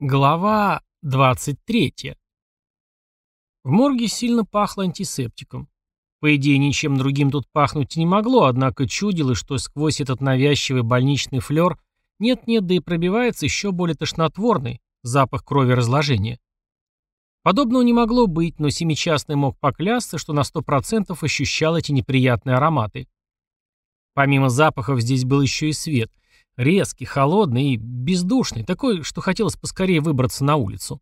Глава 23. В морге сильно пахло антисептиком. По идее, ничем другим тут пахнуть не могло, однако чудилось, что сквозь этот навязчивый больничный флер нет-нет, да и пробивается еще более тошнотворный запах крови разложения. Подобного не могло быть, но семичастный мог поклясться, что на сто процентов ощущал эти неприятные ароматы. Помимо запахов здесь был еще и свет — Резкий, холодный и бездушный, такой, что хотелось поскорее выбраться на улицу.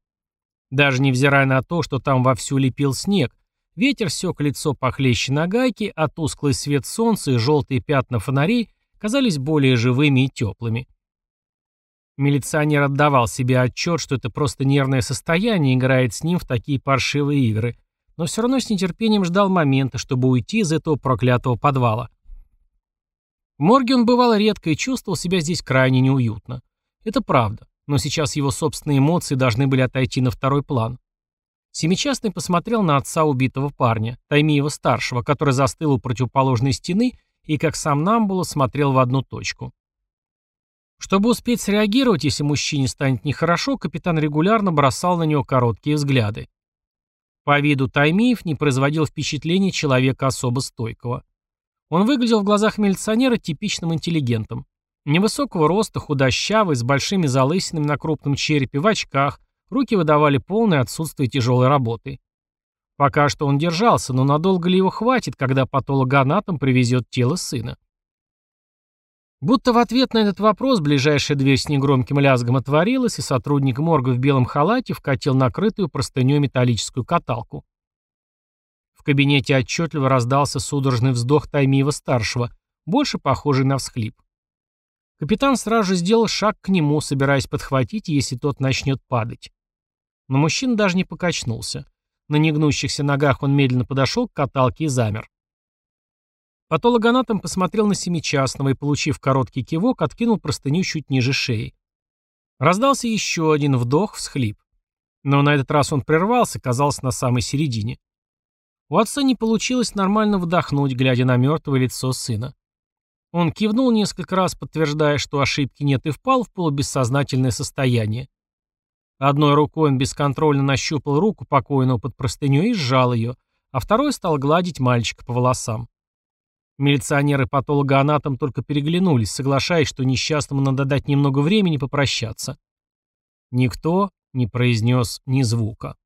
Даже невзирая на то, что там вовсю лепил снег, ветер сёк лицо похлеще на гайке, а тусклый свет солнца и желтые пятна фонарей казались более живыми и теплыми. Милиционер отдавал себе отчет, что это просто нервное состояние играет с ним в такие паршивые игры, но все равно с нетерпением ждал момента, чтобы уйти из этого проклятого подвала. В морге он бывал редко и чувствовал себя здесь крайне неуютно. Это правда, но сейчас его собственные эмоции должны были отойти на второй план. Семичастный посмотрел на отца убитого парня, Таймиева-старшего, который застыл у противоположной стены и, как сам Намбула, смотрел в одну точку. Чтобы успеть среагировать, если мужчине станет нехорошо, капитан регулярно бросал на него короткие взгляды. По виду Таймиев не производил впечатления человека особо стойкого. Он выглядел в глазах милиционера типичным интеллигентом. Невысокого роста, худощавый, с большими залысинами на крупном черепе, в очках, руки выдавали полное отсутствие тяжелой работы. Пока что он держался, но надолго ли его хватит, когда патологоанатом привезет тело сына? Будто в ответ на этот вопрос ближайшая дверь с негромким лязгом отворилась, и сотрудник морга в белом халате вкатил накрытую простыней металлическую каталку кабинете отчетливо раздался судорожный вздох Таймиева-старшего, больше похожий на всхлип. Капитан сразу же сделал шаг к нему, собираясь подхватить, если тот начнет падать. Но мужчина даже не покачнулся. На негнущихся ногах он медленно подошел к каталке и замер. Патологоанатом посмотрел на семичастного и, получив короткий кивок, откинул простыню чуть ниже шеи. Раздался еще один вдох, всхлип. Но на этот раз он прервался, казалось, на самой середине. У отца не получилось нормально вдохнуть, глядя на мертвое лицо сына. Он кивнул несколько раз, подтверждая, что ошибки нет, и впал в полубессознательное состояние. Одной рукой он бесконтрольно нащупал руку покойного под простыней и сжал ее, а второй стал гладить мальчика по волосам. Милиционеры и патологоанатом только переглянулись, соглашаясь, что несчастному надо дать немного времени попрощаться. Никто не произнес ни звука.